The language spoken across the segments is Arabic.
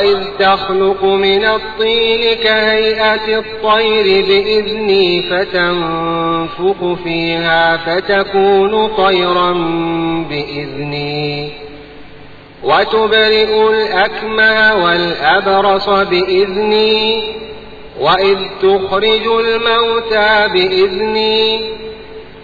وإذ تخلق من الطين كهيئة الطير بإذني فتنفخ فيها فتكون طيرا بإذني وتبرئ الأكمه والأبرص بإذني وإذ تخرج الموتى بإذني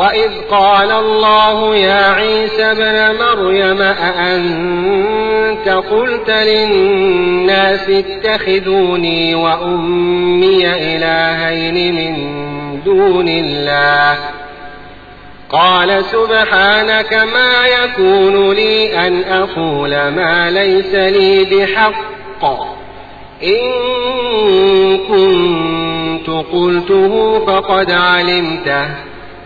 وإذ قال الله يا عيسى ابن مريم أأنت قلت للناس اتخذوني وأمي إلهين من دون الله قال سبحانك ما يكون لي أن أقول ما ليس لي بحق إن كنت قلته فقد علمته